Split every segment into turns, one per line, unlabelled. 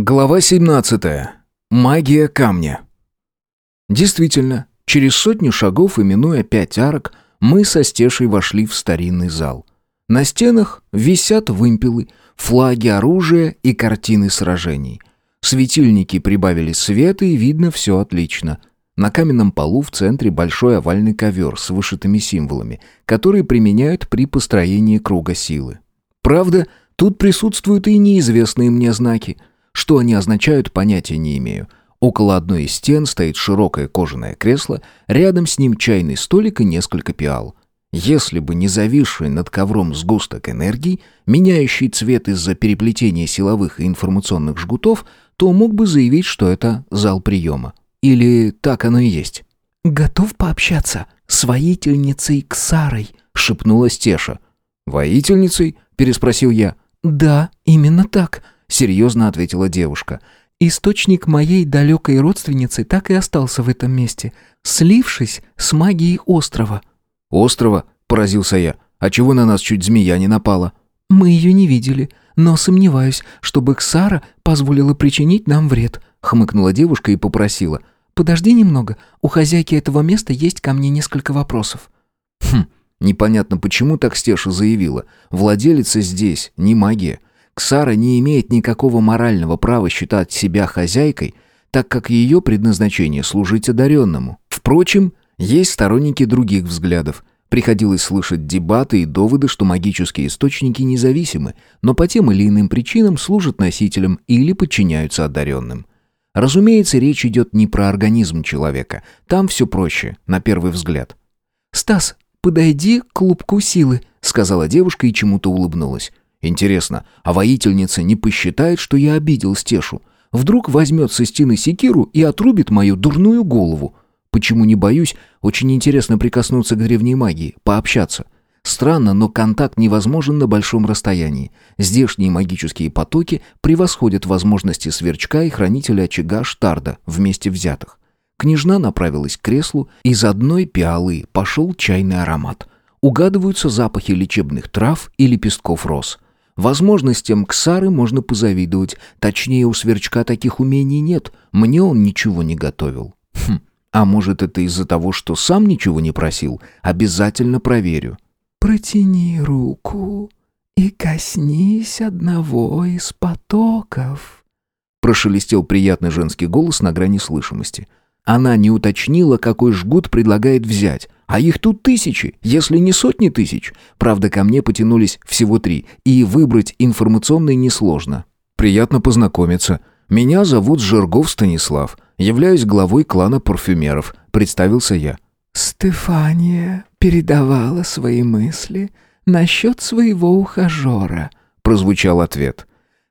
Глава 17. Магия камня. Действительно, через сотню шагов, именуя пять арок, мы со Стешей вошли в старинный зал. На стенах висят вымпелы, флаги оружия и картины сражений. Светильники прибавили света, и видно все отлично. На каменном полу в центре большой овальный ковер с вышитыми символами, которые применяют при построении круга силы. Правда, тут присутствуют и неизвестные мне знаки – что они означают, понятия не имею. Около одной из стен стоит широкое кожаное кресло, рядом с ним чайный столик и несколько пиал. Если бы не зависший над ковром сгусток энергии, меняющий цвет из-за переплетения силовых и информационных жгутов, то мог бы заявить, что это зал приема. Или так оно и есть.
«Готов пообщаться с воительницей Ксарой», — шепнула Стеша.
«Воительницей?» — переспросил я.
«Да, именно так», серьезно ответила девушка. Источник моей далекой родственницы так и остался в этом месте, слившись с магией острова.
Острова? поразился я. А чего на нас чуть змея не напала?
Мы ее не видели, но сомневаюсь, чтобы Ксара позволила причинить нам вред, хмыкнула девушка и попросила: "Подожди немного, у хозяйки этого места есть ко мне несколько вопросов".
Хм, непонятно почему так Стеша заявила. Владелица здесь, не магия. Ксара не имеет никакого морального права считать себя хозяйкой, так как ее предназначение служить одаренному. Впрочем, есть сторонники других взглядов. Приходилось слышать дебаты и доводы, что магические источники независимы, но по тем или иным причинам служат носителям или подчиняются одаренным. Разумеется, речь идет не про организм человека. Там все проще, на первый взгляд.
«Стас, подойди к клубку силы», — сказала девушка и чему-то улыбнулась.
Интересно, а воительница не посчитает, что я обидел Стешу? Вдруг возьмет со стены секиру и отрубит мою дурную голову? Почему не боюсь? Очень интересно прикоснуться к древней магии, пообщаться. Странно, но контакт невозможен на большом расстоянии. Здешние магические потоки превосходят возможности сверчка и хранителя очага Штарда вместе взятых. Княжна направилась к креслу, из одной пиалы пошел чайный аромат. Угадываются запахи лечебных трав и лепестков роз – Возможностям Ксары можно позавидовать. Точнее, у Сверчка таких умений нет. Мне он ничего не готовил. Хм, а может это из-за того, что сам ничего не просил? Обязательно проверю.
«Протяни руку и коснись одного из потоков»,
прошелестел приятный женский голос на грани слышимости. Она не уточнила, какой жгут предлагает взять, а их тут тысячи, если не сотни тысяч. Правда, ко мне потянулись всего три, и выбрать информационный несложно. Приятно познакомиться. Меня зовут Жиргов Станислав. Являюсь главой клана парфюмеров. Представился я.
«Стефания передавала свои мысли насчет своего ухажера», — прозвучал ответ.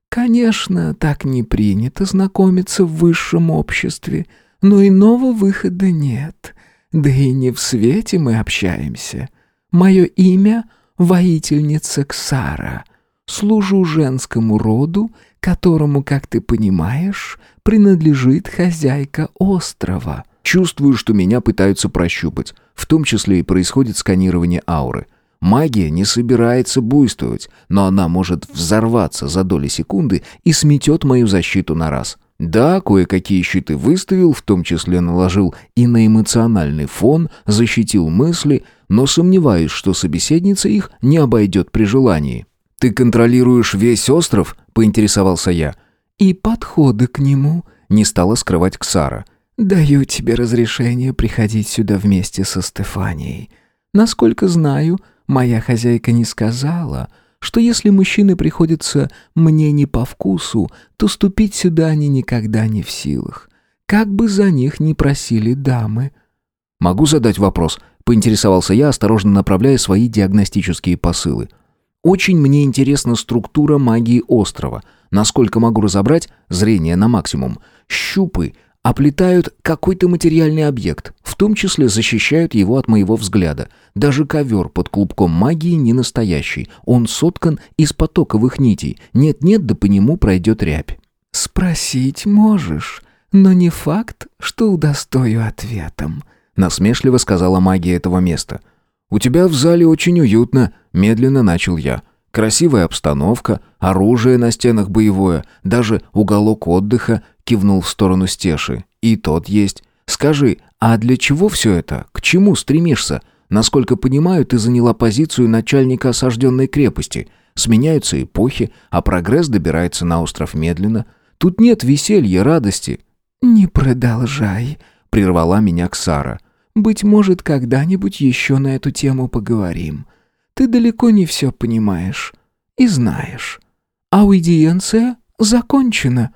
«Конечно, так не принято знакомиться в высшем обществе, но иного выхода нет. Да и не в свете мы общаемся. Мое имя — воительница Ксара. Служу женскому роду, которому, как ты понимаешь, принадлежит хозяйка острова.
Чувствую, что меня пытаются прощупать. В том числе и происходит сканирование ауры. Магия не собирается буйствовать, но она может взорваться за доли секунды и сметет мою защиту на раз. Да, кое-какие щиты выставил, в том числе наложил и на эмоциональный фон, защитил мысли, но сомневаюсь, что собеседница их не обойдет при желании. «Ты контролируешь весь остров?» — поинтересовался я.
«И подходы к нему», — не стала скрывать Ксара. «Даю тебе разрешение приходить сюда вместе со Стефанией. Насколько знаю, моя хозяйка не сказала, что если мужчины приходятся мне не по вкусу, то ступить сюда они никогда не в силах. Как бы за них ни просили дамы.
«Могу задать вопрос?» — поинтересовался я, осторожно направляя свои диагностические посылы. «Очень мне интересна структура магии острова. Насколько могу разобрать, зрение на максимум. Щупы — оплетают какой-то материальный объект, в том числе защищают его от моего взгляда. Даже ковер под клубком магии не настоящий, он соткан из потоковых нитей. Нет-нет, да по нему пройдет рябь.
«Спросить можешь, но не факт, что удостою ответом», — насмешливо сказала магия этого места.
«У тебя в зале очень уютно», — медленно начал я. Красивая обстановка, оружие на стенах боевое, даже уголок отдыха кивнул в сторону Стеши. И тот есть. Скажи, а для чего все это? К чему стремишься? Насколько понимаю, ты заняла позицию начальника осажденной крепости. Сменяются эпохи, а прогресс добирается на остров медленно. Тут нет веселья, радости».
«Не продолжай», — прервала меня Ксара. «Быть может, когда-нибудь еще на эту тему поговорим. Ты далеко не все понимаешь и знаешь. Аудиенция закончена».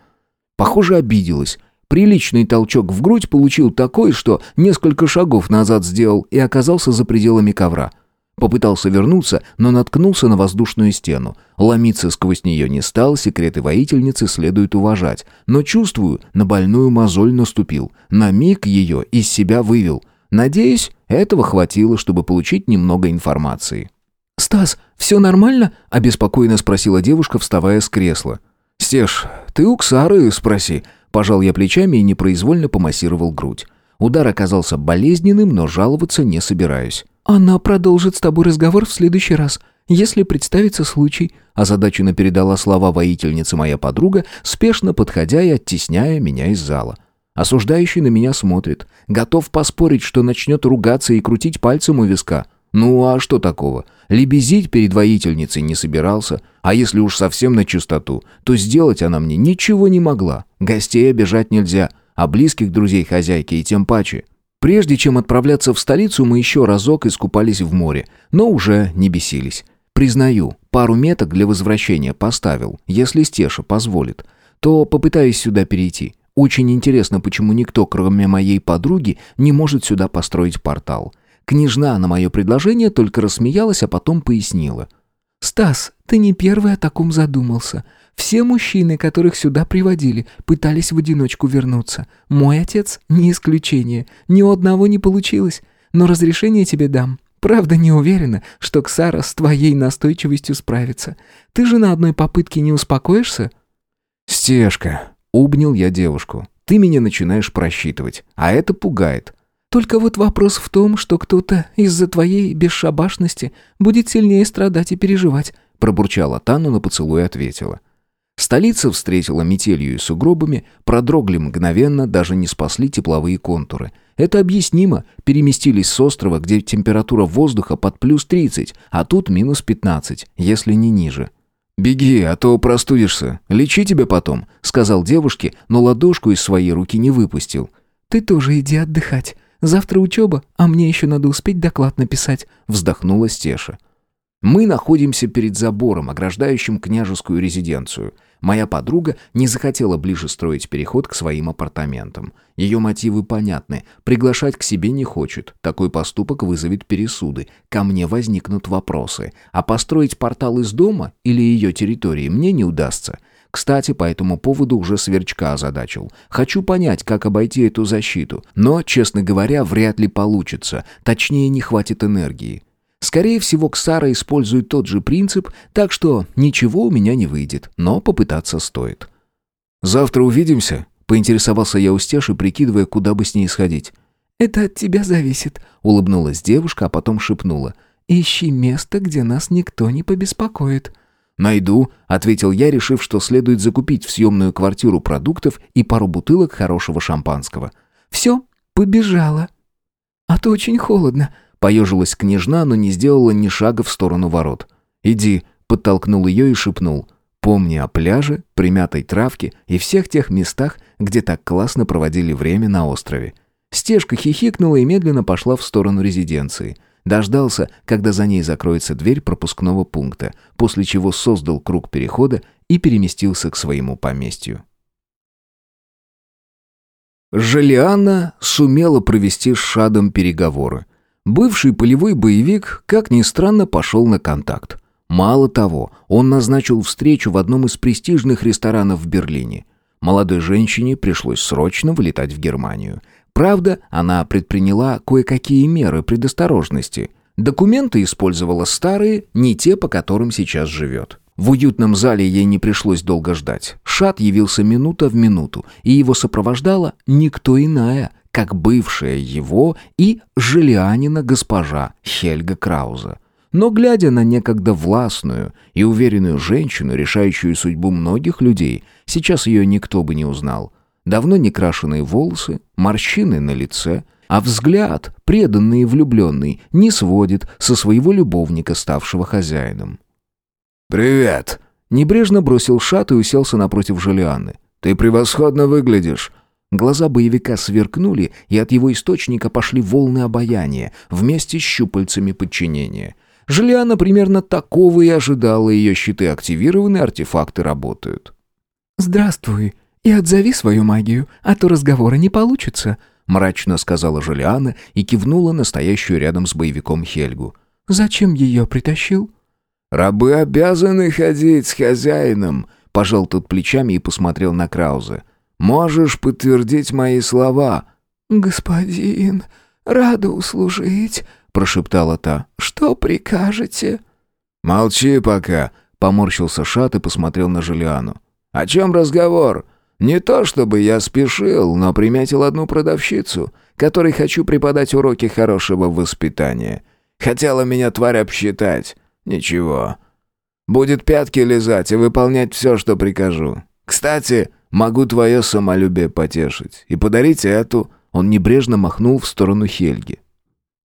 Похоже, обиделась. Приличный толчок в грудь получил такой, что несколько шагов назад сделал и оказался за пределами ковра. Попытался вернуться, но наткнулся на воздушную стену. Ломиться сквозь нее не стал, секреты воительницы следует уважать. Но чувствую, на больную мозоль наступил. На миг ее из себя вывел. Надеюсь, этого хватило, чтобы получить немного информации.
«Стас, все нормально?» – обеспокоенно спросила девушка, вставая с кресла.
«Стеж, ты у Ксары спроси». Пожал я плечами и непроизвольно помассировал грудь. Удар оказался болезненным, но жаловаться не собираюсь.
«Она продолжит с тобой разговор в следующий раз, если представится случай»,
озадаченно передала слова воительницы моя подруга, спешно подходя и оттесняя меня из зала. Осуждающий на меня смотрит, готов поспорить, что начнет ругаться и крутить пальцем у виска. Ну а что такого? Лебезить перед воительницей не собирался, а если уж совсем на чистоту, то сделать она мне ничего не могла. Гостей обижать нельзя, а близких друзей хозяйки и тем паче. Прежде чем отправляться в столицу, мы еще разок искупались в море, но уже не бесились. Признаю, пару меток для возвращения поставил, если Стеша позволит. То попытаюсь сюда перейти. Очень интересно, почему никто, кроме моей подруги, не может сюда построить портал. Княжна на мое предложение только рассмеялась, а потом пояснила.
«Стас, ты не первый о таком задумался. Все мужчины, которых сюда приводили, пытались в одиночку вернуться. Мой отец не исключение. Ни у одного не получилось. Но разрешение тебе дам. Правда, не уверена, что Ксара с твоей настойчивостью справится. Ты же на одной попытке не успокоишься?»
«Стежка», — обнял я девушку. «Ты меня начинаешь просчитывать, а это пугает.
Только вот вопрос в том, что кто-то из-за твоей бесшабашности будет сильнее страдать и переживать»,
пробурчала Тану на поцелуй ответила. Столица встретила метелью и сугробами, продрогли мгновенно, даже не спасли тепловые контуры. Это объяснимо, переместились с острова, где температура воздуха под плюс 30, а тут минус 15, если не ниже. «Беги, а то простудишься. Лечи тебя потом», — сказал девушке, но ладошку из своей руки не выпустил.
«Ты тоже иди отдыхать. Завтра учеба, а мне еще надо успеть доклад написать», —
вздохнула Стеша. Мы находимся перед забором, ограждающим княжескую резиденцию. Моя подруга не захотела ближе строить переход к своим апартаментам. Ее мотивы понятны. Приглашать к себе не хочет. Такой поступок вызовет пересуды. Ко мне возникнут вопросы. А построить портал из дома или ее территории мне не удастся. Кстати, по этому поводу уже сверчка озадачил. Хочу понять, как обойти эту защиту, но, честно говоря, вряд ли получится. Точнее, не хватит энергии. Скорее всего, Ксара использует тот же принцип, так что ничего у меня не выйдет, но попытаться стоит. «Завтра увидимся?» — поинтересовался я у Стеши, прикидывая, куда бы с ней сходить.
«Это от тебя зависит», — улыбнулась девушка, а потом шепнула. «Ищи место, где нас никто не побеспокоит».
«Найду», — ответил я, решив, что следует закупить в съемную квартиру продуктов и пару бутылок хорошего шампанского.
«Все, побежала». «А то очень холодно», — поежилась княжна, но не сделала ни шага в сторону ворот.
«Иди», — подтолкнул ее и шепнул. «Помни о пляже, примятой травке и всех тех местах, где так классно проводили время на острове». Стежка хихикнула и медленно пошла в сторону резиденции — Дождался, когда за ней закроется дверь пропускного пункта, после чего создал круг перехода и переместился к своему поместью. Желианна сумела провести с Шадом переговоры. Бывший полевой боевик, как ни странно, пошел на контакт. Мало того, он назначил встречу в одном из престижных ресторанов в Берлине. Молодой женщине пришлось срочно вылетать в Германию. Правда, она предприняла кое-какие меры предосторожности. Документы использовала старые, не те, по которым сейчас живет. В уютном зале ей не пришлось долго ждать. Шат явился минута в минуту, и его сопровождала никто иная, как бывшая его и желианина госпожа Хельга Крауза. Но глядя на некогда властную и уверенную женщину, решающую судьбу многих людей, сейчас ее никто бы не узнал. Давно не крашеные волосы, морщины на лице, а взгляд, преданный и влюбленный, не сводит со своего любовника, ставшего хозяином.
«Привет!»
Небрежно бросил шат и уселся напротив Жулианны.
«Ты превосходно выглядишь!»
Глаза боевика сверкнули, и от его источника пошли волны обаяния, вместе с щупальцами подчинения. Жулиана примерно такого и ожидала, ее щиты активированы, артефакты работают.
«Здравствуй, и отзови свою магию, а то разговора не получится»,
мрачно сказала Жулиана и кивнула настоящую рядом с боевиком Хельгу.
«Зачем ее притащил?»
«Рабы обязаны ходить с хозяином», — пожал тот плечами и посмотрел на Крауза. «Можешь подтвердить мои слова?»
«Господин, рада услужить», — прошептала та. «Что прикажете?»
«Молчи пока», — поморщился Шат и посмотрел на Жулиану. «О чем разговор? Не то чтобы я спешил, но приметил одну продавщицу, которой хочу преподать уроки хорошего воспитания. Хотела меня тварь обсчитать. Ничего. Будет пятки лизать и выполнять все, что прикажу. Кстати, могу твое самолюбие потешить и подарить эту...» Он небрежно махнул в сторону Хельги.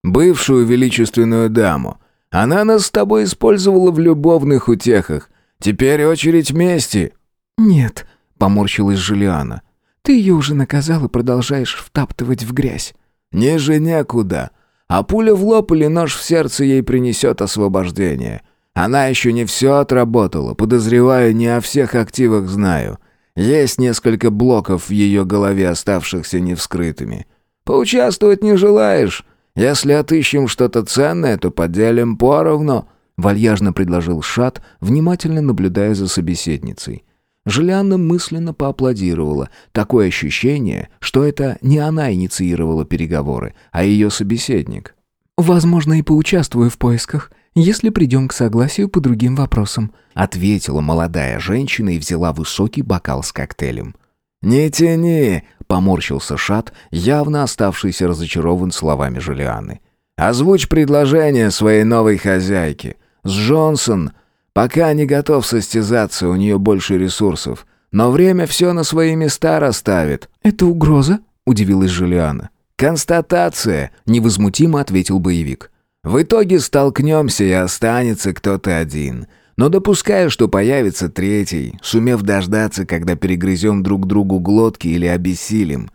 «Бывшую величественную даму. Она нас с тобой использовала в любовных утехах. Теперь очередь мести».
«Нет», — поморщилась Жулиана. «Ты ее уже наказал и продолжаешь втаптывать в грязь».
«Ниже некуда. А пуля в лоб или нож в сердце ей принесет освобождение. Она еще не все отработала, подозреваю, не о всех активах знаю. Есть несколько блоков в ее голове, оставшихся невскрытыми. Поучаствовать не желаешь? Если отыщем что-то ценное, то поделим поровну», — вальяжно предложил Шат, внимательно наблюдая за собеседницей. Желянна мысленно поаплодировала. Такое ощущение, что это не она инициировала переговоры, а ее собеседник.
«Возможно, и поучаствую в поисках, если придем к согласию по другим вопросам»,
ответила молодая женщина и взяла высокий бокал с коктейлем.
«Не тяни!»
— поморщился Шат, явно оставшийся разочарован словами Жулианы.
«Озвучь предложение своей новой хозяйки. С Джонсон Пока не готов состязаться, у нее больше ресурсов. Но время все на свои места расставит».
«Это угроза?» — удивилась
Жулиана. «Констатация», — невозмутимо ответил боевик. «В итоге столкнемся и останется кто-то один. Но допускаю, что появится третий, сумев дождаться, когда перегрызем друг другу глотки или обессилим».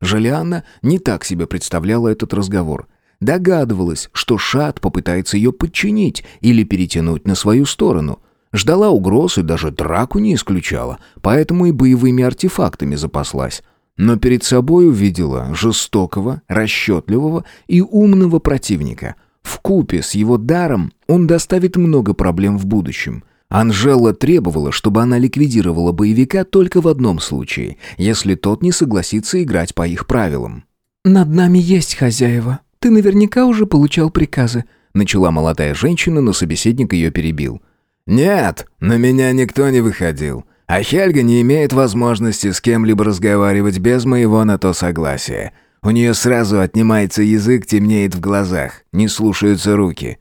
Жулиана не так себе представляла этот разговор. Догадывалась, что Шат попытается ее подчинить или перетянуть на свою сторону. Ждала угроз и даже драку не исключала, поэтому и боевыми артефактами запаслась. Но перед собой увидела жестокого, расчетливого и умного противника. В купе с его даром он доставит много проблем в будущем. Анжела требовала, чтобы она ликвидировала боевика только в одном случае, если тот не согласится играть по их правилам.
«Над нами есть хозяева», ты наверняка уже получал приказы», —
начала молодая женщина, но собеседник ее перебил.
«Нет, на меня никто не выходил. А Хельга не имеет возможности с кем-либо разговаривать без моего на то согласия. У нее сразу отнимается язык, темнеет в глазах, не слушаются руки».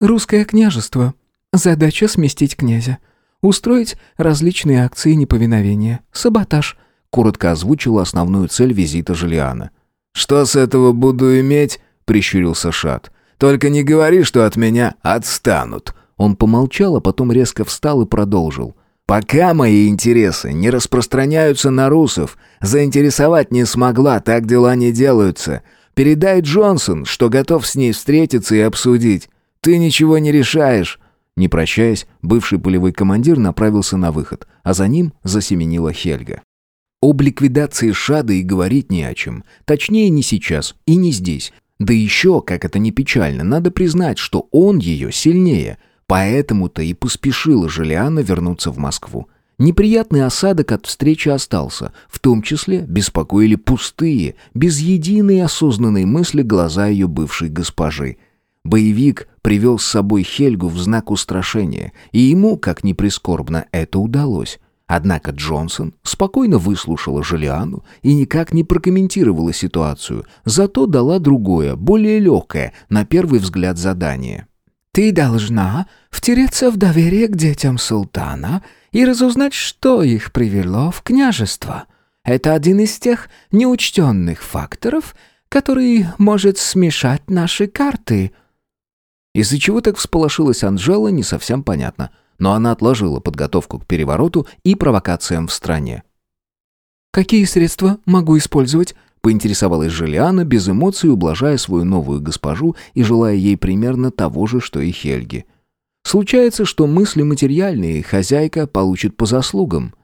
«Русское княжество. Задача сместить князя. Устроить различные акции неповиновения. Саботаж», — коротко озвучила основную цель визита Жулиана.
«Что с этого буду иметь?» — прищурился Шат. «Только не говори, что от меня отстанут».
Он помолчал, а потом резко встал и продолжил.
«Пока мои интересы не распространяются на русов, заинтересовать не смогла, так дела не делаются. Передай Джонсон, что готов с ней встретиться и обсудить. Ты ничего не решаешь».
Не прощаясь, бывший полевой командир направился на выход, а за ним засеменила Хельга. Об ликвидации Шада и говорить не о чем. Точнее, не сейчас и не здесь. Да еще, как это не печально, надо признать, что он ее сильнее. Поэтому-то и поспешила Желиана вернуться в Москву. Неприятный осадок от встречи остался, в том числе беспокоили пустые, без единой осознанной мысли глаза ее бывшей госпожи. Боевик привел с собой Хельгу в знак устрашения, и ему, как ни прискорбно, это удалось. Однако Джонсон спокойно выслушала Желиану и никак не прокомментировала ситуацию, зато дала другое, более легкое, на первый взгляд, задание.
Ты должна втереться в доверие к детям султана и разузнать, что их привело в княжество. Это один из тех неучтенных факторов, который может смешать наши карты».
Из-за чего так всполошилась Анжела, не совсем понятно, но она отложила подготовку к перевороту и провокациям в стране.
«Какие средства могу использовать?»
поинтересовалась Желиана, без эмоций ублажая свою новую госпожу и желая ей примерно того же, что и Хельге. Случается, что мысли материальные хозяйка получит по заслугам.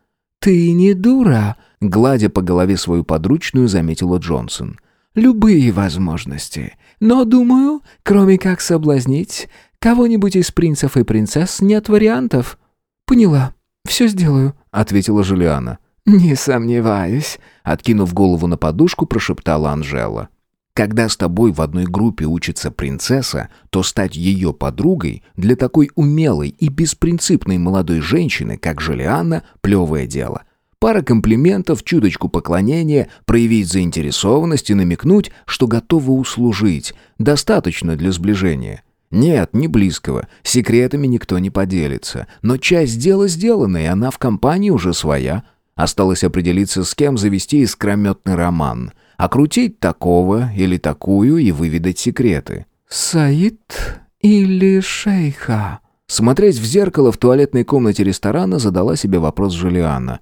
«Ты не дура», —
гладя по голове свою подручную, заметила Джонсон.
«Любые возможности. Но, думаю, кроме как соблазнить, кого-нибудь из принцев и принцесс нет вариантов». «Поняла. Все сделаю», — ответила Жулиана.
«Не сомневаюсь», — откинув голову на подушку, прошептала Анжела. «Когда с тобой в одной группе учится принцесса, то стать ее подругой для такой умелой и беспринципной молодой женщины, как Желианна, плевое дело. Пара комплиментов, чуточку поклонения, проявить заинтересованность и намекнуть, что готова услужить, достаточно для сближения». Нет, не близкого. Секретами никто не поделится. Но часть дела сделана, и она в компании уже своя. Осталось определиться, с кем завести искрометный роман. Окрутить такого или такую и выведать секреты.
«Саид или шейха?»
Смотреть в зеркало в туалетной комнате ресторана задала себе вопрос Жулиана.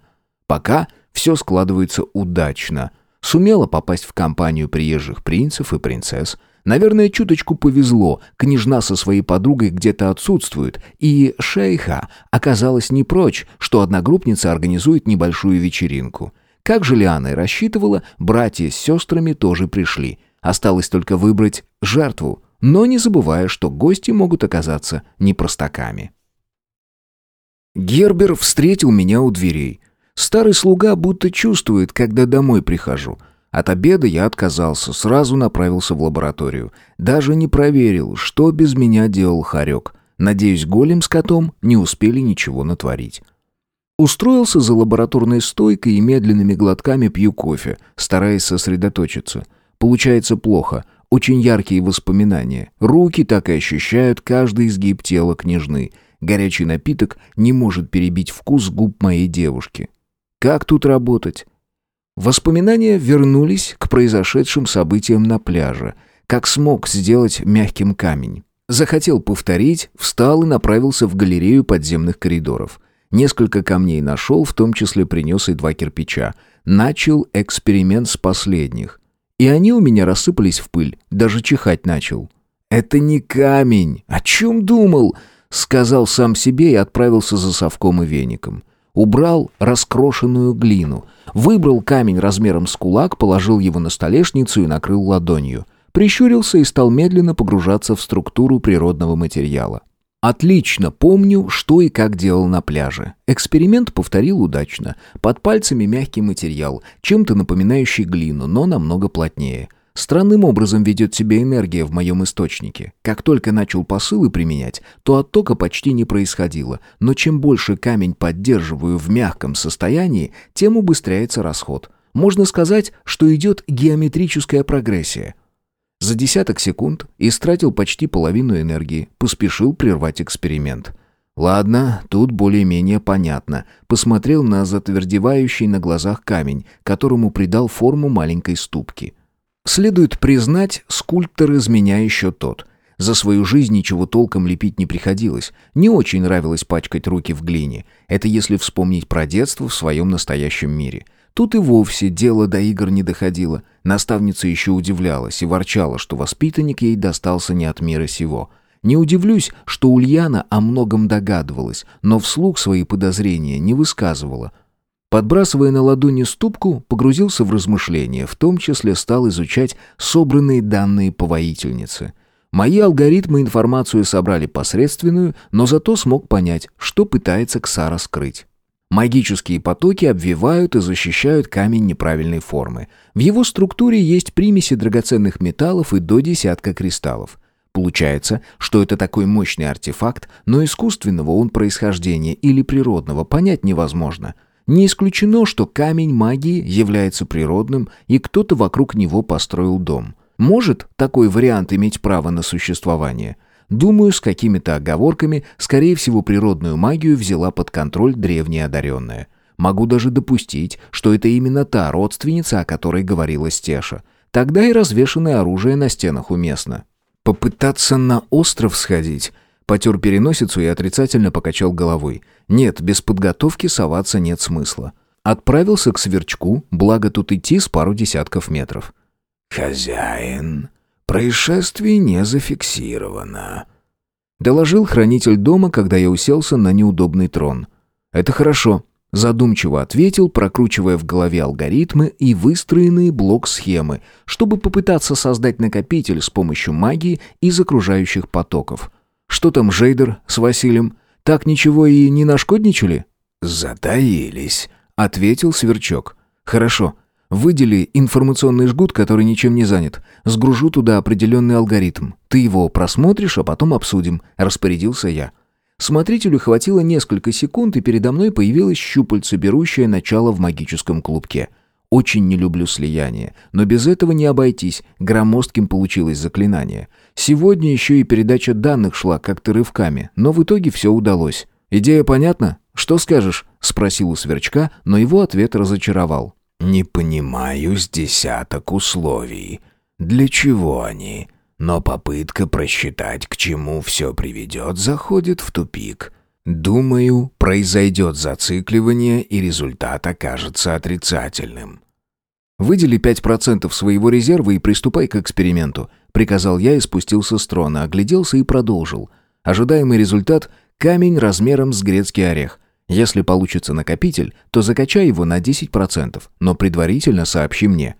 Пока все складывается удачно. Сумела попасть в компанию приезжих принцев и принцесс – Наверное, чуточку повезло, княжна со своей подругой где-то отсутствует, и шейха оказалась не прочь, что одногруппница организует небольшую вечеринку. Как же Лиана и рассчитывала, братья с сестрами тоже пришли. Осталось только выбрать жертву, но не забывая, что гости могут оказаться непростаками. Гербер встретил меня у дверей. Старый слуга будто чувствует, когда домой прихожу — от обеда я отказался, сразу направился в лабораторию. Даже не проверил, что без меня делал Харек. Надеюсь, голем с котом не успели ничего натворить. Устроился за лабораторной стойкой и медленными глотками пью кофе, стараясь сосредоточиться. Получается плохо. Очень яркие воспоминания. Руки так и ощущают каждый изгиб тела княжны. Горячий напиток не может перебить вкус губ моей девушки. Как тут работать? Воспоминания вернулись к произошедшим событиям на пляже. Как смог сделать мягким камень. Захотел повторить, встал и направился в галерею подземных коридоров. Несколько камней нашел, в том числе принес и два кирпича. Начал эксперимент с последних. И они у меня рассыпались в пыль, даже чихать начал. «Это не камень! О чем думал?» Сказал сам себе и отправился за совком и веником. Убрал раскрошенную глину. Выбрал камень размером с кулак, положил его на столешницу и накрыл ладонью. Прищурился и стал медленно погружаться в структуру природного материала. Отлично помню, что и как делал на пляже. Эксперимент повторил удачно. Под пальцами мягкий материал, чем-то напоминающий глину, но намного плотнее – Странным образом ведет себя энергия в моем источнике. Как только начал посылы применять, то оттока почти не происходило, но чем больше камень поддерживаю в мягком состоянии, тем убыстряется расход. Можно сказать, что идет геометрическая прогрессия. За десяток секунд истратил почти половину энергии, поспешил прервать эксперимент. Ладно, тут более-менее понятно. Посмотрел на затвердевающий на глазах камень, которому придал форму маленькой ступки – Следует признать, скульптор из меня еще тот. За свою жизнь ничего толком лепить не приходилось. Не очень нравилось пачкать руки в глине. Это если вспомнить про детство в своем настоящем мире. Тут и вовсе дело до игр не доходило. Наставница еще удивлялась и ворчала, что воспитанник ей достался не от мира сего. Не удивлюсь, что Ульяна о многом догадывалась, но вслух свои подозрения не высказывала. Подбрасывая на ладони ступку, погрузился в размышления, в том числе стал изучать собранные данные по воительнице. Мои алгоритмы информацию собрали посредственную, но зато смог понять, что пытается Ксара скрыть. Магические потоки обвивают и защищают камень неправильной формы. В его структуре есть примеси драгоценных металлов и до десятка кристаллов. Получается, что это такой мощный артефакт, но искусственного он происхождения или природного понять невозможно – не исключено, что камень магии является природным, и кто-то вокруг него построил дом. Может такой вариант иметь право на существование? Думаю, с какими-то оговорками, скорее всего, природную магию взяла под контроль древняя одаренная. Могу даже допустить, что это именно та родственница, о которой говорила Стеша. Тогда и развешанное оружие на стенах уместно. Попытаться на остров сходить. Потер переносицу и отрицательно покачал головой. Нет, без подготовки соваться нет смысла. Отправился к сверчку, благо тут идти с пару десятков метров.
«Хозяин, происшествие не зафиксировано», —
доложил хранитель дома, когда я уселся на неудобный трон. «Это хорошо», — задумчиво ответил, прокручивая в голове алгоритмы и выстроенные блок-схемы, чтобы попытаться создать накопитель с помощью магии из окружающих потоков. «Что там, Жейдер с Василием? Так ничего и не нашкодничали?»
«Затаились»,
ответил Сверчок. Хорошо. Выдели информационный жгут, который ничем не занят. Сгружу туда определенный алгоритм. Ты его просмотришь, а потом обсудим, распорядился я. Смотрителю хватило несколько секунд, и передо мной появилось щупальце, берущее начало в магическом клубке. Очень не люблю слияние, но без этого не обойтись, громоздким получилось заклинание. Сегодня еще и передача данных шла как-то рывками, но в итоге все удалось. Идея понятна? «Что скажешь?» — спросил у сверчка, но его ответ разочаровал.
«Не понимаю с десяток условий. Для чего они? Но попытка просчитать, к чему все приведет, заходит в тупик. Думаю, произойдет зацикливание, и результат окажется отрицательным».
«Выдели 5% своего резерва и приступай к эксперименту», — приказал я и спустился с трона, огляделся и продолжил. Ожидаемый результат — камень размером с грецкий орех. Если получится накопитель, то закачай его на 10%, но предварительно сообщи мне».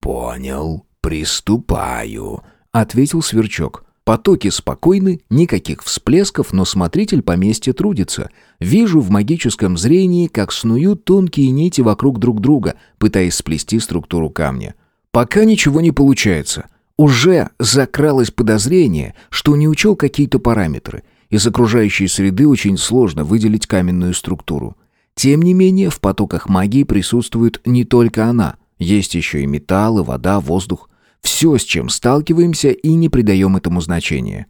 «Понял, приступаю», —
ответил Сверчок. Потоки спокойны, никаких всплесков, но смотритель поместья трудится. Вижу в магическом зрении, как снуют тонкие нити вокруг друг друга, пытаясь сплести структуру камня. Пока ничего не получается. Уже закралось подозрение, что не учел какие-то параметры — из окружающей среды очень сложно выделить каменную структуру. Тем не менее, в потоках магии присутствует не только она. Есть еще и металлы, вода, воздух. Все, с чем сталкиваемся, и не придаем этому значения.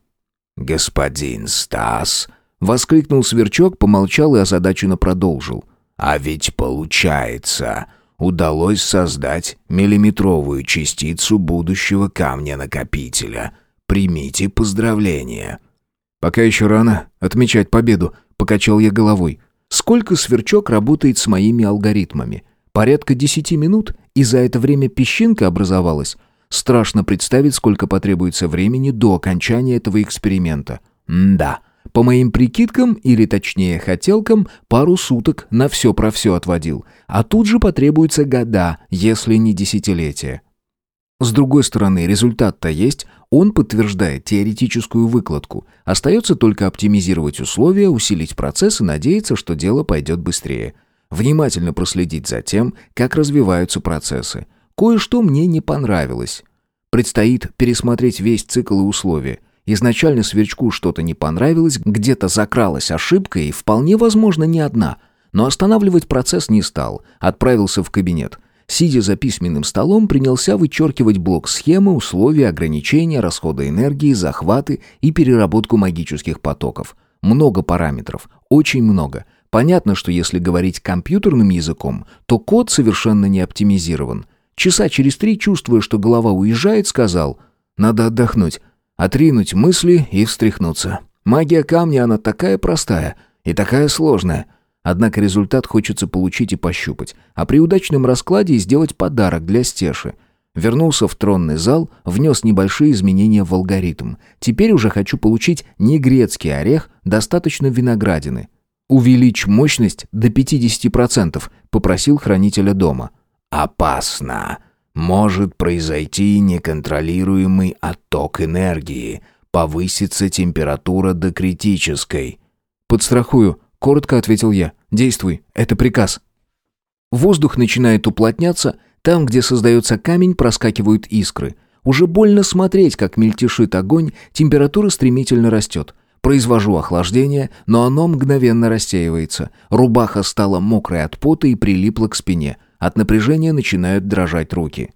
«Господин Стас!»
— воскликнул Сверчок, помолчал и озадаченно продолжил.
«А ведь получается, удалось создать миллиметровую частицу будущего камня-накопителя. Примите поздравления!»
«Пока еще рано отмечать победу», — покачал я головой. «Сколько сверчок работает с моими алгоритмами? Порядка десяти минут, и за это время песчинка образовалась. Страшно представить, сколько потребуется времени до окончания этого эксперимента. М-да». По моим прикидкам, или точнее хотелкам, пару суток на все про все отводил. А тут же потребуется года, если не десятилетия. С другой стороны, результат-то есть, он подтверждает теоретическую выкладку. Остается только оптимизировать условия, усилить процесс и надеяться, что дело пойдет быстрее. Внимательно проследить за тем, как развиваются процессы. Кое-что мне не понравилось. Предстоит пересмотреть весь цикл и условия. Изначально сверчку что-то не понравилось, где-то закралась ошибка и вполне возможно не одна. Но останавливать процесс не стал, отправился в кабинет – Сидя за письменным столом, принялся вычеркивать блок схемы, условия, ограничения, расхода энергии, захваты и переработку магических потоков. Много параметров, очень много. Понятно, что если говорить компьютерным языком, то код совершенно не оптимизирован. Часа через три, чувствуя, что голова уезжает, сказал «Надо отдохнуть, отринуть мысли и встряхнуться. Магия камня, она такая простая и такая сложная». Однако результат хочется получить и пощупать, а при удачном раскладе сделать подарок для Стеши. Вернулся в тронный зал, внес небольшие изменения в алгоритм. Теперь уже хочу получить не грецкий орех, достаточно виноградины. «Увеличь мощность до 50%, — попросил хранителя дома.
«Опасно. Может произойти неконтролируемый отток энергии. Повысится температура до критической».
«Подстрахую», — коротко ответил я. Действуй, это приказ. Воздух начинает уплотняться, там, где создается камень, проскакивают искры. Уже больно смотреть, как мельтешит огонь, температура стремительно растет. Произвожу охлаждение, но оно мгновенно рассеивается. Рубаха стала мокрой от пота и прилипла к спине. От напряжения начинают дрожать руки.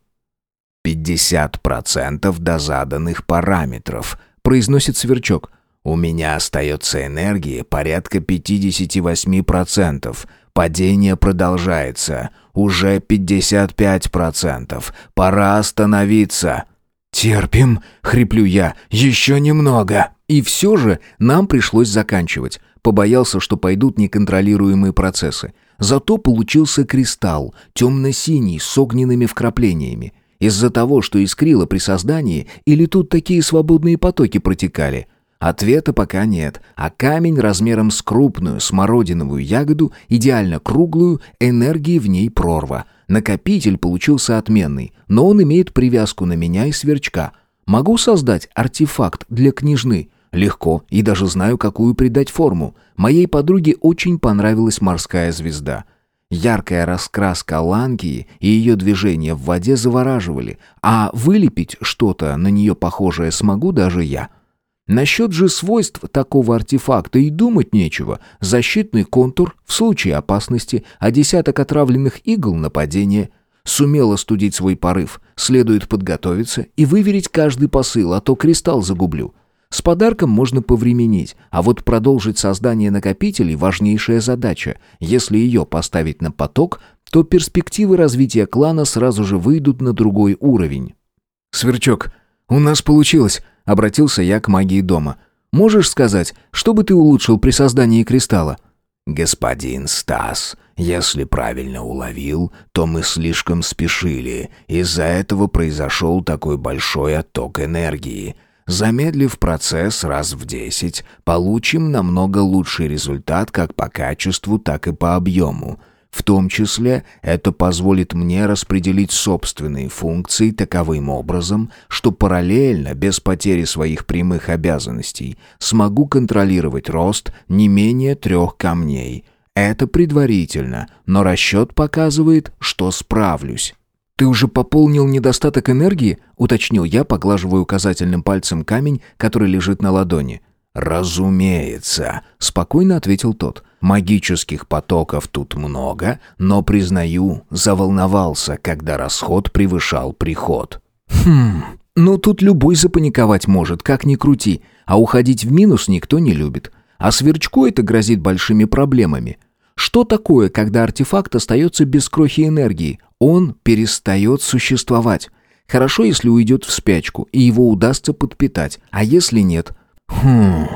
«Пятьдесят процентов до заданных параметров», —
произносит сверчок.
У меня остается энергии порядка 58%. Падение продолжается. Уже 55%. Пора остановиться.
«Терпим», — хриплю я, — «еще немного». И все же нам пришлось заканчивать. Побоялся, что пойдут неконтролируемые процессы. Зато получился кристалл, темно-синий, с огненными вкраплениями. Из-за того, что искрило при создании, или тут такие свободные потоки протекали? Ответа пока нет, а камень размером с крупную смородиновую ягоду, идеально круглую, энергии в ней прорва. Накопитель получился отменный, но он имеет привязку на меня и сверчка. Могу создать артефакт для княжны? Легко, и даже знаю, какую придать форму. Моей подруге очень понравилась морская звезда. Яркая раскраска лангии и ее движения в воде завораживали, а вылепить что-то на нее похожее смогу даже я — Насчет же свойств такого артефакта и думать нечего. Защитный контур в случае опасности, а десяток отравленных игл нападения. Сумел остудить свой порыв. Следует подготовиться и выверить каждый посыл, а то кристалл загублю. С подарком можно повременить, а вот продолжить создание накопителей – важнейшая задача. Если ее поставить на поток, то перспективы развития клана сразу же выйдут на другой уровень. «Сверчок, у нас получилось!» Обратился я к магии дома. «Можешь сказать, что бы ты улучшил при создании кристалла?»
«Господин Стас, если правильно уловил, то мы слишком спешили. Из-за этого произошел такой большой отток энергии. Замедлив процесс раз в десять, получим намного лучший результат как по качеству, так и по объему. В том числе это позволит мне распределить собственные функции таковым образом, что параллельно, без потери своих прямых обязанностей, смогу контролировать рост не менее трех камней. Это предварительно, но расчет показывает, что справлюсь.
«Ты уже пополнил недостаток энергии?» — уточнил я, поглаживая указательным пальцем камень, который лежит на ладони.
«Разумеется», — спокойно ответил тот. Магических потоков тут много, но, признаю, заволновался, когда расход превышал приход.
Хм, ну тут любой запаниковать может, как ни крути, а уходить в минус никто не любит. А сверчку это грозит большими проблемами. Что такое, когда артефакт остается без крохи энергии? Он перестает существовать. Хорошо, если уйдет в спячку, и его удастся подпитать, а если нет? Хм,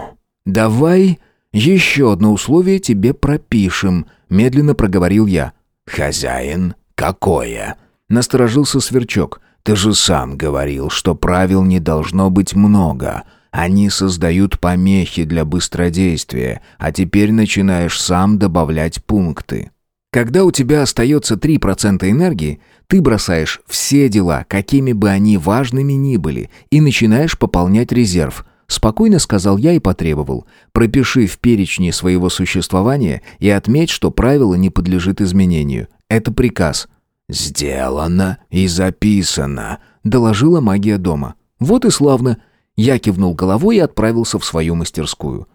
давай «Еще одно условие тебе пропишем», — медленно проговорил я.
«Хозяин? Какое?»
— насторожился Сверчок.
«Ты же сам говорил, что правил не должно быть много. Они создают помехи для быстродействия, а теперь начинаешь сам добавлять пункты».
Когда у тебя остается 3% энергии, ты бросаешь все дела, какими бы они важными ни были, и начинаешь пополнять резерв — Спокойно сказал я и потребовал. Пропиши в перечне своего существования и отметь, что правило не подлежит изменению. Это приказ.
«Сделано и записано», —
доложила магия дома. «Вот и славно». Я кивнул головой и отправился в свою мастерскую.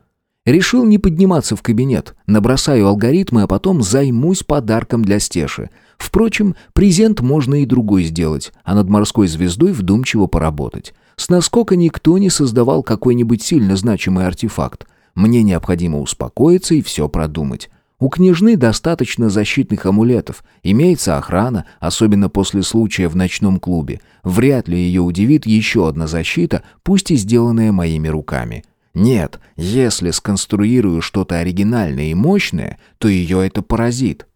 Решил не подниматься в кабинет, набросаю алгоритмы, а потом займусь подарком для Стеши. Впрочем, презент можно и другой сделать, а над морской звездой вдумчиво поработать. С наскока никто не создавал какой-нибудь сильно значимый артефакт. Мне необходимо успокоиться и все продумать. У княжны достаточно защитных амулетов, имеется охрана, особенно после случая в ночном клубе. Вряд ли ее удивит еще одна защита, пусть и сделанная моими руками. Нет, если сконструирую что-то оригинальное и мощное, то ее это поразит.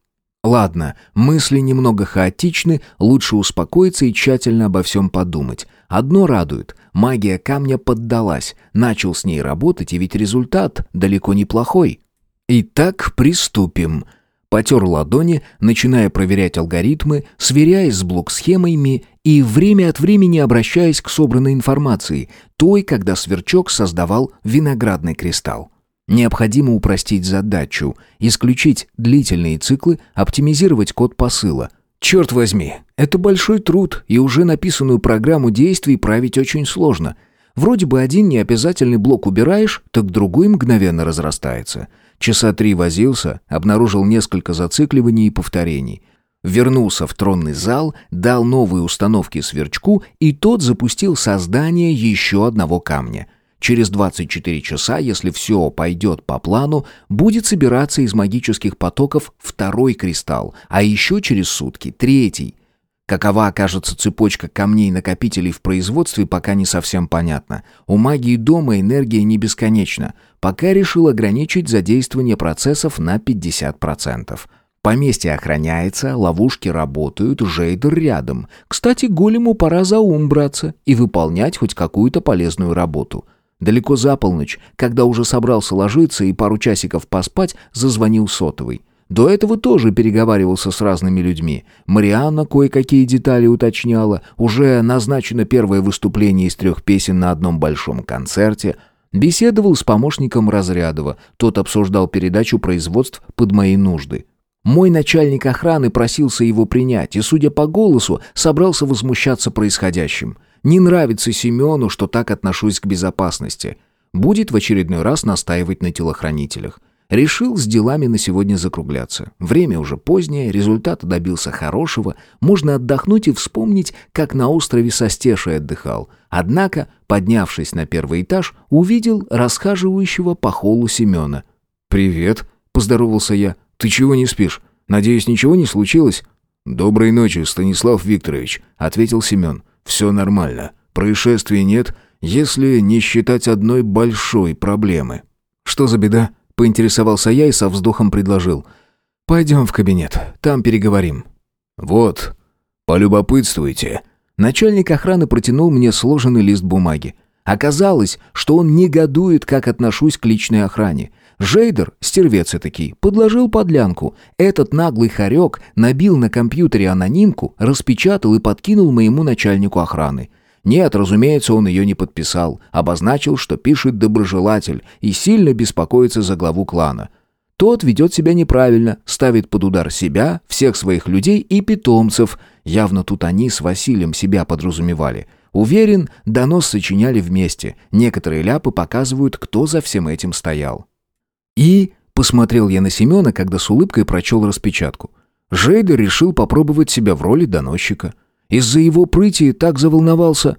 Ладно, мысли немного хаотичны, лучше успокоиться и тщательно обо всем подумать. Одно радует, магия камня поддалась, начал с ней работать, и ведь результат далеко неплохой. Итак, приступим. Потер ладони, начиная проверять алгоритмы, сверяясь с блок-схемами и время от времени обращаясь к собранной информации, той, когда сверчок создавал виноградный кристалл. Необходимо упростить задачу, исключить длительные циклы, оптимизировать код посыла. Черт возьми, это большой труд, и уже написанную программу действий править очень сложно. Вроде бы один необязательный блок убираешь, так другой мгновенно разрастается. Часа три возился, обнаружил несколько зацикливаний и повторений. Вернулся в тронный зал, дал новые установки сверчку, и тот запустил создание еще одного камня — Через 24 часа, если все пойдет по плану, будет собираться из магических потоков второй кристалл, а еще через сутки третий. Какова окажется цепочка камней-накопителей в производстве, пока не совсем понятно. У магии дома энергия не бесконечна. Пока решил ограничить задействование процессов на 50%. Поместье охраняется, ловушки работают, Жейдер рядом. Кстати, голему пора за ум браться и выполнять хоть какую-то полезную работу. Далеко за полночь, когда уже собрался ложиться и пару часиков поспать, зазвонил сотовый. До этого тоже переговаривался с разными людьми. Марианна кое-какие детали уточняла, уже назначено первое выступление из трех песен на одном большом концерте. Беседовал с помощником Разрядова, тот обсуждал передачу производств под мои нужды. Мой начальник охраны просился его принять и, судя по голосу, собрался возмущаться происходящим. Не нравится Семену, что так отношусь к безопасности. Будет в очередной раз настаивать на телохранителях. Решил с делами на сегодня закругляться. Время уже позднее, результата добился хорошего, можно отдохнуть и вспомнить, как на острове Состешей отдыхал. Однако, поднявшись на первый этаж, увидел расхаживающего по холлу Семена.
«Привет», — поздоровался я. «Ты чего не спишь? Надеюсь, ничего не случилось?» «Доброй ночи, Станислав Викторович», — ответил Семен. «Все нормально. Происшествий нет, если не считать одной большой проблемы».
«Что за беда?» — поинтересовался я и со вздохом предложил. «Пойдем в кабинет, там переговорим».
«Вот, полюбопытствуйте».
Начальник охраны протянул мне сложенный лист бумаги. Оказалось, что он негодует, как отношусь к личной охране. Жейдер, стервец этакий, подложил подлянку. Этот наглый хорек набил на компьютере анонимку, распечатал и подкинул моему начальнику охраны. Нет, разумеется, он ее не подписал, обозначил, что пишет доброжелатель и сильно беспокоится за главу клана. Тот ведет себя неправильно, ставит под удар себя, всех своих людей и питомцев. Явно тут они с Василием себя подразумевали. Уверен, донос сочиняли вместе. Некоторые ляпы показывают, кто за всем этим стоял. И посмотрел я на Семена, когда с улыбкой прочел распечатку. Жейдер решил попробовать себя в роли доносчика. Из-за его прыти так заволновался.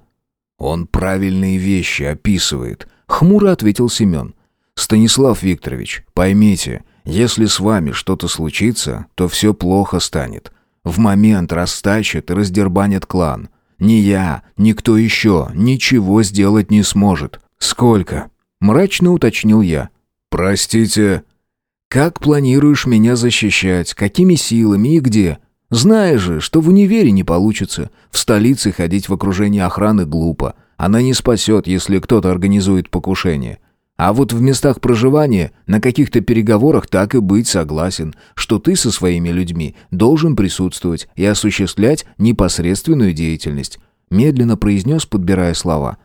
«Он правильные вещи описывает», —
хмуро ответил Семен.
«Станислав Викторович, поймите, если с вами что-то случится, то все плохо станет. В момент растащат и раздербанят клан. Ни я, ни кто еще ничего сделать не сможет».
«Сколько?» — мрачно уточнил я.
«Простите...»
«Как планируешь меня защищать? Какими силами и где? Знаешь же, что в универе не получится. В столице ходить в окружении охраны глупо. Она не спасет, если кто-то организует покушение. А вот в местах проживания, на каких-то переговорах так и быть согласен, что ты со своими людьми должен присутствовать и осуществлять непосредственную деятельность», медленно произнес, подбирая слова.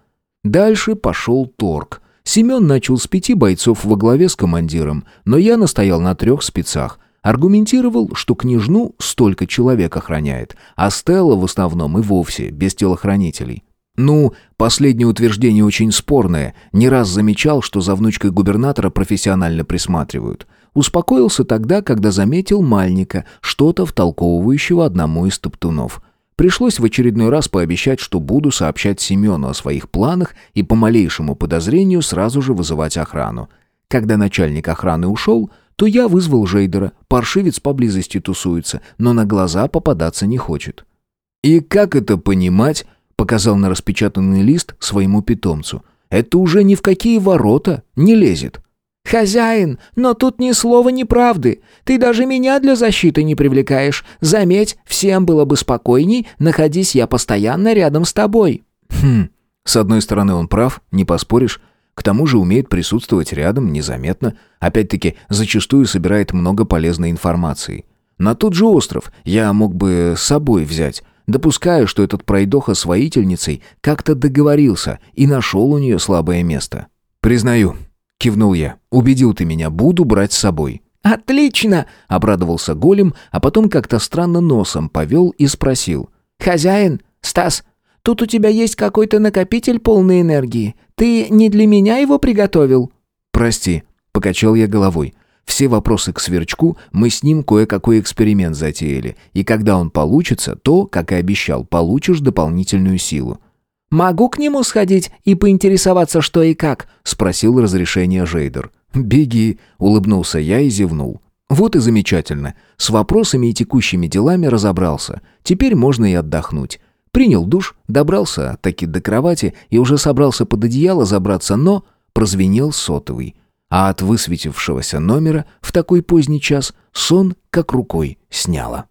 Дальше пошел торг – Семен начал с пяти бойцов во главе с командиром, но я настоял на трех спецах. Аргументировал, что княжну столько человек охраняет, а Стелла в основном и вовсе без телохранителей. Ну, последнее утверждение очень спорное. Не раз замечал, что за внучкой губернатора профессионально присматривают. Успокоился тогда, когда заметил Мальника, что-то втолковывающего одному из топтунов. Пришлось в очередной раз пообещать, что буду сообщать Семену о своих планах и по малейшему подозрению сразу же вызывать охрану. Когда начальник охраны ушел, то я вызвал Жейдера. Паршивец поблизости тусуется, но на глаза попадаться не хочет. «И как это понимать?» — показал на распечатанный лист своему питомцу. «Это уже ни в какие ворота не лезет».
«Хозяин, но тут ни слова неправды. Ты даже меня для защиты не привлекаешь. Заметь, всем было бы спокойней, находись я постоянно рядом с тобой».
«Хм, с одной стороны он прав, не поспоришь. К тому же умеет присутствовать рядом незаметно. Опять-таки, зачастую собирает много полезной информации. На тот же остров я мог бы с собой взять». Допускаю, что этот пройдоха с воительницей как-то договорился и нашел у нее слабое место. Признаю, Кивнул я. «Убедил ты меня, буду брать с собой».
«Отлично!»
— обрадовался голем, а потом как-то странно носом повел и спросил.
«Хозяин, Стас, тут у тебя есть какой-то накопитель полной энергии. Ты не для меня его приготовил?»
«Прости», — покачал я головой. «Все вопросы к сверчку, мы с ним кое-какой эксперимент затеяли, и когда он получится, то, как и обещал, получишь дополнительную силу».
«Могу к нему сходить и поинтересоваться, что и как?» — спросил разрешение Жейдер.
«Беги», — улыбнулся я и зевнул. «Вот и замечательно. С вопросами и текущими делами разобрался. Теперь можно и отдохнуть». Принял душ, добрался таки до кровати и уже собрался под одеяло забраться, но прозвенел сотовый. А от высветившегося номера в такой поздний час сон как рукой сняло.